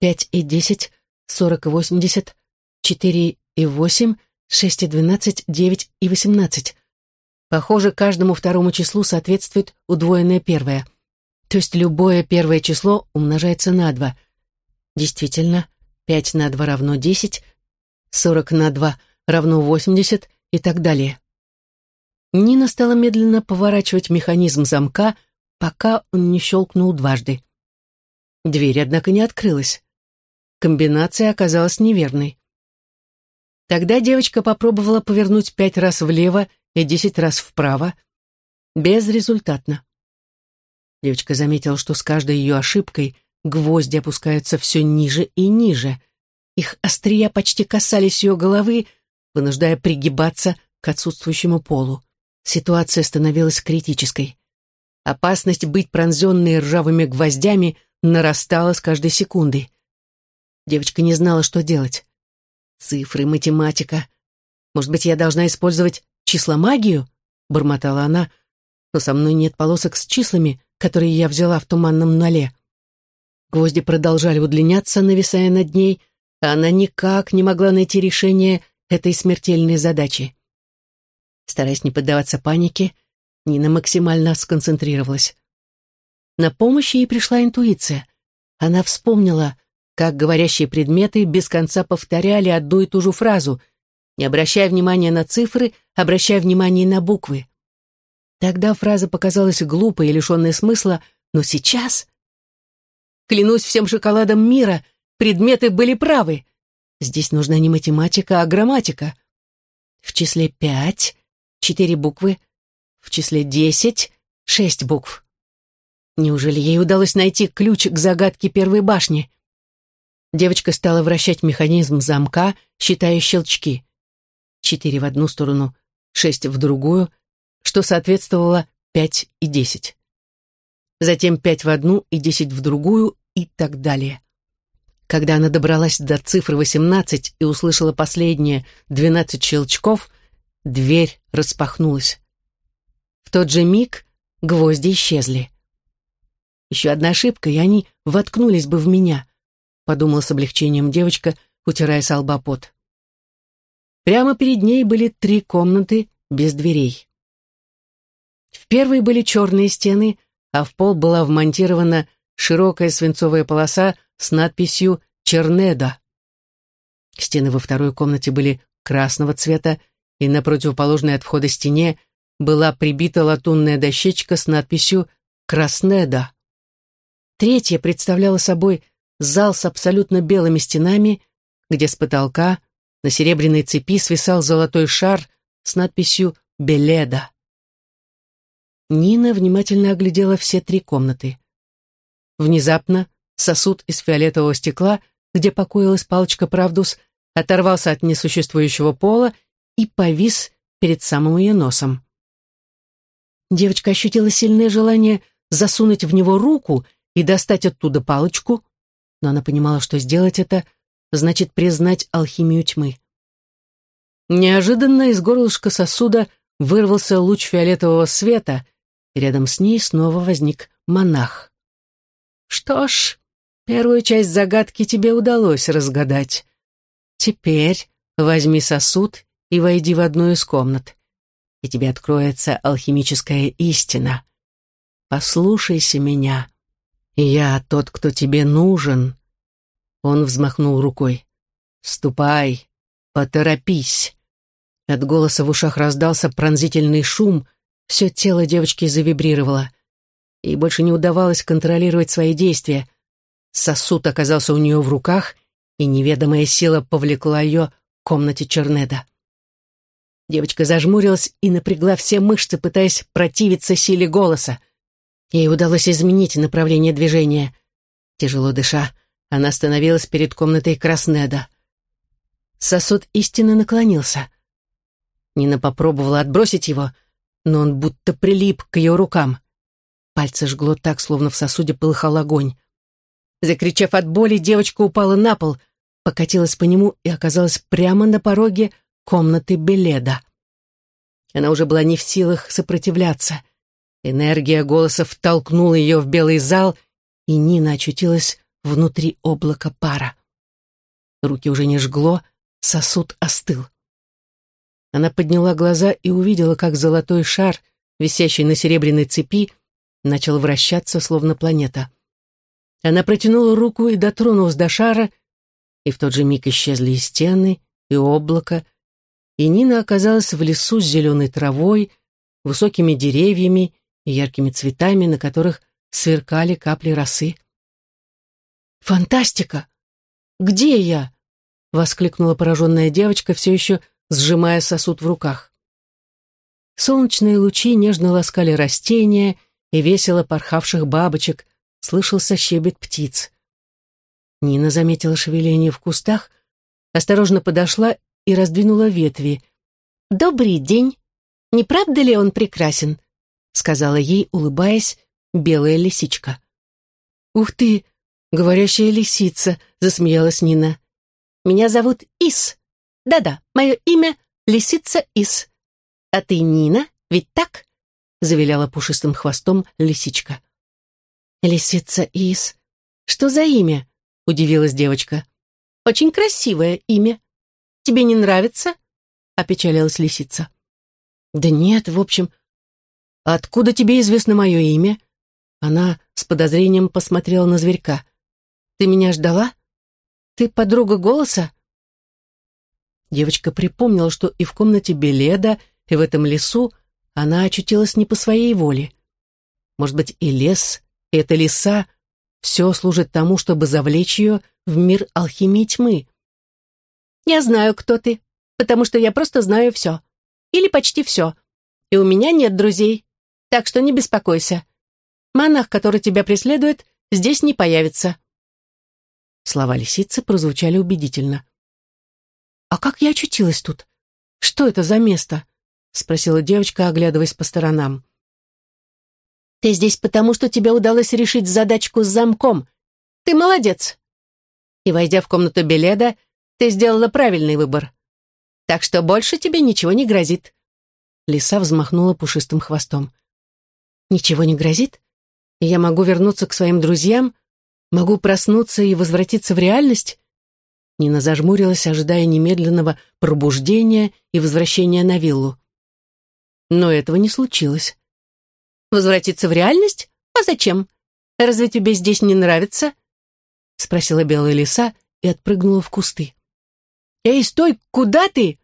Пять и десять, сорок и восемьдесят, четыре и восемь, шесть и двенадцать, девять и восемнадцать. Похоже, каждому второму числу соответствует удвоенное первое. То есть любое первое число умножается на два. Действительно, пять на два равно десять, сорок на два равно восемьдесят и так далее. Нина стала медленно поворачивать механизм замка, пока он не щелкнул дважды. Дверь, однако, не открылась. Комбинация оказалась неверной. Тогда девочка попробовала повернуть пять раз влево и десять раз вправо. Безрезультатно. Девочка заметила, что с каждой ее ошибкой гвозди опускаются все ниже и ниже. Их острия почти касались ее головы, вынуждая пригибаться к отсутствующему полу. Ситуация становилась критической. Опасность быть пронзенной ржавыми гвоздями нарастала с каждой секундой. Девочка не знала, что делать. Цифры, математика. Может быть, я должна использовать числомагию? Бормотала она. Но со мной нет полосок с числами, которые я взяла в туманном ноле. Гвозди продолжали удлиняться, нависая над ней, а она никак не могла найти решение этой смертельной задачи. Стараясь не поддаваться панике, Нина максимально сконцентрировалась. На помощь ей пришла интуиция. Она вспомнила, как говорящие предметы без конца повторяли одну и ту же фразу, не обращая внимания на цифры, обращая внимание на буквы. Тогда фраза показалась глупой и лишенной смысла, но сейчас... Клянусь всем шоколадом мира, предметы были правы. Здесь нужна не математика, а грамматика. В числе пять, четыре буквы, в числе десять — шесть букв. Неужели ей удалось найти ключ к загадке первой башни? Девочка стала вращать механизм замка, считая щелчки. Четыре в одну сторону, шесть в другую, что соответствовало пять и десять. Затем пять в одну и десять в другую и так далее. Когда она добралась до цифры восемнадцать и услышала последние двенадцать щелчков, дверь распахнулась. В тот же миг гвозди исчезли. Еще одна ошибка, и они воткнулись бы в меня, подумала с облегчением девочка, утирая с лба пот. Прямо перед ней были три комнаты без дверей. В первой были черные стены, а в пол была вмонтирована широкая свинцовая полоса с надписью «Чернеда». Стены во второй комнате были красного цвета, и на противоположной от входа стене была прибита латунная дощечка с надписью «Краснеда». Третья представляла собой зал с абсолютно белыми стенами, где с потолка на серебряной цепи свисал золотой шар с надписью «Беледа». Нина внимательно оглядела все три комнаты. Внезапно сосуд из фиолетового стекла, где покоилась палочка Правдус, оторвался от несуществующего пола и повис перед самым ее носом. Девочка ощутила сильное желание засунуть в него руку и достать оттуда палочку, но она понимала, что сделать это значит признать алхимию тьмы. Неожиданно из горлышка сосуда вырвался луч фиолетового света, и рядом с ней снова возник монах. «Что ж, первую часть загадки тебе удалось разгадать. Теперь возьми сосуд и войди в одну из комнат, и тебе откроется алхимическая истина. Послушайся меня. Я тот, кто тебе нужен». Он взмахнул рукой. «Ступай, поторопись». От голоса в ушах раздался пронзительный шум, все тело девочки завибрировало. Ей больше не удавалось контролировать свои действия. Сосуд оказался у нее в руках, и неведомая сила повлекла ее к комнате Чернеда. Девочка зажмурилась и напрягла все мышцы, пытаясь противиться силе голоса. Ей удалось изменить направление движения. Тяжело дыша, она остановилась перед комнатой Краснеда. Сосуд истинно наклонился — Нина попробовала отбросить его, но он будто прилип к ее рукам. Пальцы жгло так, словно в сосуде полыхал огонь. Закричав от боли, девочка упала на пол, покатилась по нему и оказалась прямо на пороге комнаты Беледа. Она уже была не в силах сопротивляться. Энергия голоса втолкнула ее в белый зал, и Нина очутилась внутри облака пара. Руки уже не жгло, сосуд остыл. Она подняла глаза и увидела, как золотой шар, висящий на серебряной цепи, начал вращаться, словно планета. Она протянула руку и дотронулась до шара, и в тот же миг исчезли и стены, и облако, и Нина оказалась в лесу с зеленой травой, высокими деревьями и яркими цветами, на которых сверкали капли росы. «Фантастика! Где я?» — воскликнула пораженная девочка, все еще сжимая сосуд в руках. Солнечные лучи нежно ласкали растения и весело порхавших бабочек, слышался щебет птиц. Нина заметила шевеление в кустах, осторожно подошла и раздвинула ветви. «Добрый день! Не правда ли он прекрасен?» Сказала ей, улыбаясь, белая лисичка. «Ух ты! Говорящая лисица!» засмеялась Нина. «Меня зовут Ис. Да-да, мое имя Лисица Ис. А ты Нина, ведь так?» завиляла пушистым хвостом лисичка. «Лисица Ис. Что за имя?» удивилась девочка. «Очень красивое имя. Тебе не нравится?» опечалилась лисица. «Да нет, в общем...» «Откуда тебе известно мое имя?» Она с подозрением посмотрела на зверька. «Ты меня ждала? Ты подруга голоса?» Девочка припомнила, что и в комнате Беледа, и в этом лесу она очутилась не по своей воле. Может быть, и лес, и эта леса — все служит тому, чтобы завлечь ее в мир алхимии тьмы. «Я знаю, кто ты, потому что я просто знаю все. Или почти все. И у меня нет друзей, так что не беспокойся. Монах, который тебя преследует, здесь не появится». Слова лисицы прозвучали убедительно. «А как я очутилась тут? Что это за место?» — спросила девочка, оглядываясь по сторонам. «Ты здесь потому, что тебе удалось решить задачку с замком. Ты молодец!» И, войдя в комнату Беледа, ты сделала правильный выбор. Так что больше тебе ничего не грозит. Лиса взмахнула пушистым хвостом. «Ничего не грозит? И я могу вернуться к своим друзьям? Могу проснуться и возвратиться в реальность?» Нина зажмурилась, ожидая немедленного пробуждения и возвращения на виллу. Но этого не случилось. «Возвратиться в реальность? А зачем? Разве тебе здесь не нравится?» Спросила белая лиса и отпрыгнула в кусты. «Эй, стой! Куда ты?»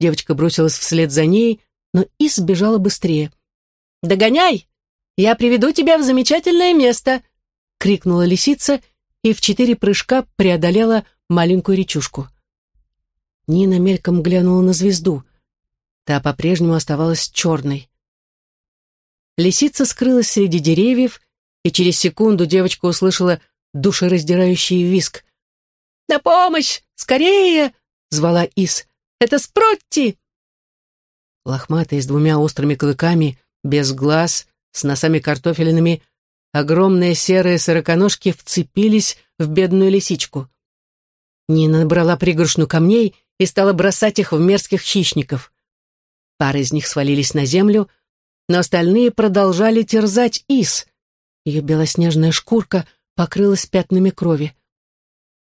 Девочка бросилась вслед за ней, но и сбежала быстрее. «Догоняй! Я приведу тебя в замечательное место!» — крикнула лисица и в четыре прыжка преодолела маленькую речушку. Нина мельком глянула на звезду. Та по-прежнему оставалась черной. Лисица скрылась среди деревьев, и через секунду девочка услышала душераздирающий виск. «На помощь! Скорее!» — звала Ис. «Это Спротти!» Лохматые с двумя острыми клыками, без глаз, с носами картофелинами, огромные серые сороконожки вцепились в бедную лисичку. Нина набрала пригоршню камней и стала бросать их в мерзких хищников. Пары из них свалились на землю, но остальные продолжали терзать Ис. Ее белоснежная шкурка покрылась пятнами крови.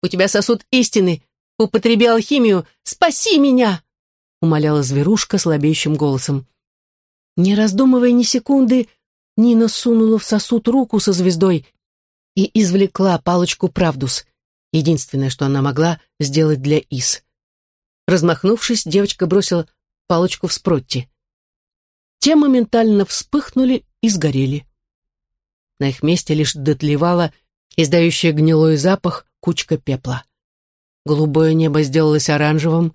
«У тебя сосуд истины! Употреби алхимию! Спаси меня!» умоляла зверушка слабеющим голосом. Не раздумывая ни секунды, Нина сунула в сосуд руку со звездой и извлекла палочку Правдус, единственное, что она могла сделать для Ис. Размахнувшись, девочка бросила палочку в спротти. Те моментально вспыхнули и сгорели. На их месте лишь дотлевала, издающая гнилой запах, кучка пепла. Голубое небо сделалось оранжевым,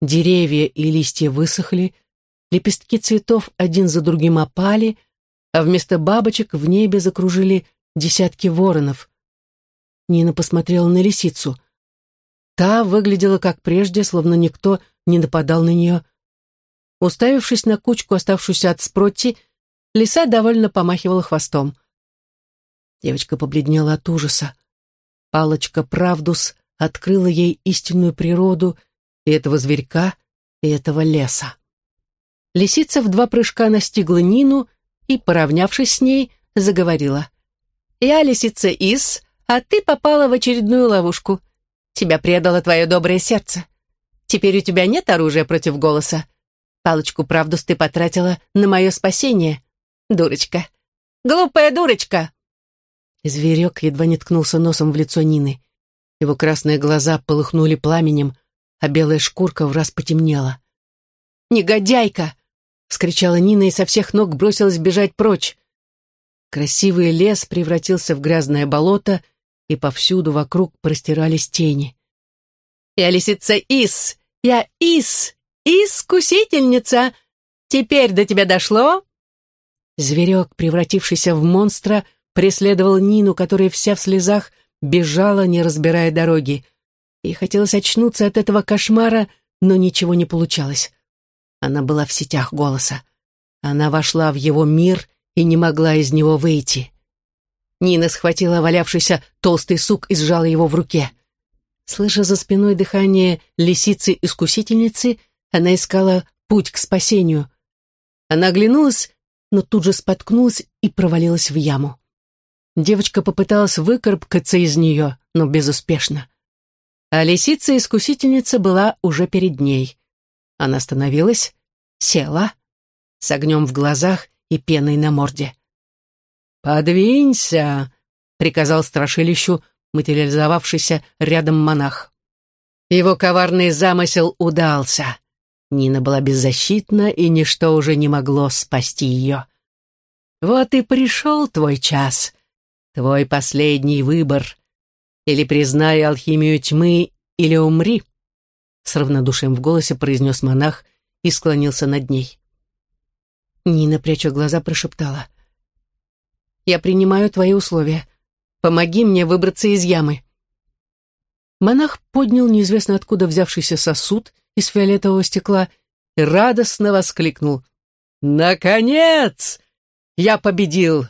деревья и листья высохли, лепестки цветов один за другим опали, а вместо бабочек в небе закружили десятки воронов. Нина посмотрела на лисицу. Та выглядела как прежде, словно никто не нападал на нее. Уставившись на кучку, оставшуюся от спротти, лиса довольно помахивала хвостом. Девочка побледнела от ужаса. Палочка Правдус открыла ей истинную природу и этого зверька, и этого леса. Лисица в два прыжка настигла Нину и, поравнявшись с ней, заговорила. «Я лисица Ис, а ты попала в очередную ловушку. Тебя предало твое доброе сердце. Теперь у тебя нет оружия против голоса. Палочку Правдус ты потратила на мое спасение. Дурочка. Глупая дурочка!» Зверек едва не ткнулся носом в лицо Нины. Его красные глаза полыхнули пламенем, а белая шкурка в раз потемнела. «Негодяйка!» — вскричала Нина и со всех ног бросилась бежать прочь. Красивый лес превратился в грязное болото, и повсюду вокруг простирались тени. «Я лисица Ис! Я Ис! Искусительница! Теперь до тебя дошло?» Зверек, превратившийся в монстра, — преследовал Нину, которая вся в слезах бежала, не разбирая дороги. Ей хотелось очнуться от этого кошмара, но ничего не получалось. Она была в сетях голоса. Она вошла в его мир и не могла из него выйти. Нина схватила валявшийся толстый сук и сжала его в руке. Слыша за спиной дыхание лисицы-искусительницы, она искала путь к спасению. Она оглянулась, но тут же споткнулась и провалилась в яму. Девочка попыталась выкарабкаться из нее, но безуспешно. А лисица-искусительница была уже перед ней. Она остановилась, села, с огнем в глазах и пеной на морде. «Подвинься!» — приказал страшилищу материализовавшийся рядом монах. Его коварный замысел удался. Нина была беззащитна, и ничто уже не могло спасти ее. «Вот и пришел твой час», Твой последний выбор. Или признай алхимию тьмы, или умри. С равнодушием в голосе произнес монах и склонился над ней. Нина, пряча глаза, прошептала. «Я принимаю твои условия. Помоги мне выбраться из ямы». Монах поднял неизвестно откуда взявшийся сосуд из фиолетового стекла и радостно воскликнул. «Наконец! Я победил!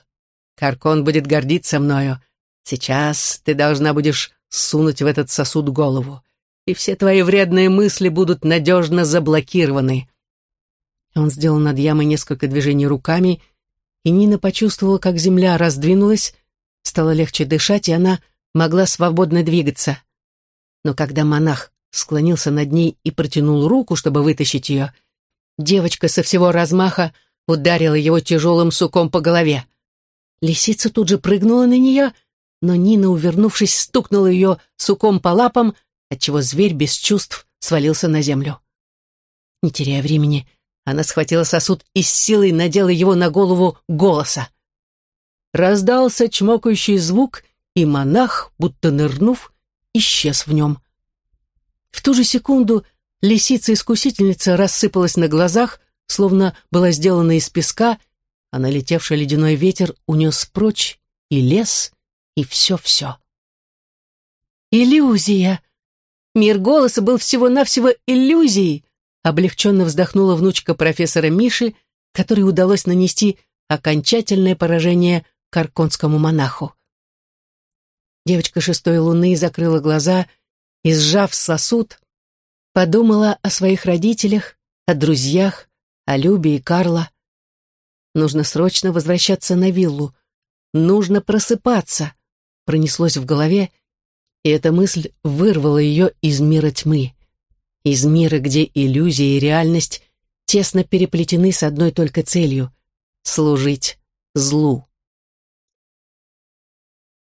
Каркон будет гордиться мною. Сейчас ты должна будешь сунуть в этот сосуд голову, и все твои вредные мысли будут надежно заблокированы». Он сделал над ямой несколько движений руками, и Нина почувствовала, как земля раздвинулась, стало легче дышать, и она могла свободно двигаться. Но когда монах склонился над ней и протянул руку, чтобы вытащить ее, девочка со всего размаха ударила его тяжелым суком по голове. Лисица тут же прыгнула на нее, но Нина, увернувшись, стукнула ее суком по лапам, отчего зверь без чувств свалился на землю. Не теряя времени, она схватила сосуд и с силой надела его на голову голоса. Раздался чмокающий звук, и монах, будто нырнув, исчез в нем. В ту же секунду лисица-искусительница рассыпалась на глазах, словно была сделана из песка, а налетевший ледяной ветер унес прочь и лес, и все-все. «Иллюзия! Мир голоса был всего-навсего иллюзией!» облегченно вздохнула внучка профессора Миши, которой удалось нанести окончательное поражение карконскому монаху. Девочка шестой луны закрыла глаза и, сжав сосуд, подумала о своих родителях, о друзьях, о Любе и Карла. Нужно срочно возвращаться на виллу. Нужно просыпаться, пронеслось в голове, и эта мысль вырвала ее из мира тьмы. Из мира, где иллюзия и реальность тесно переплетены с одной только целью — служить злу.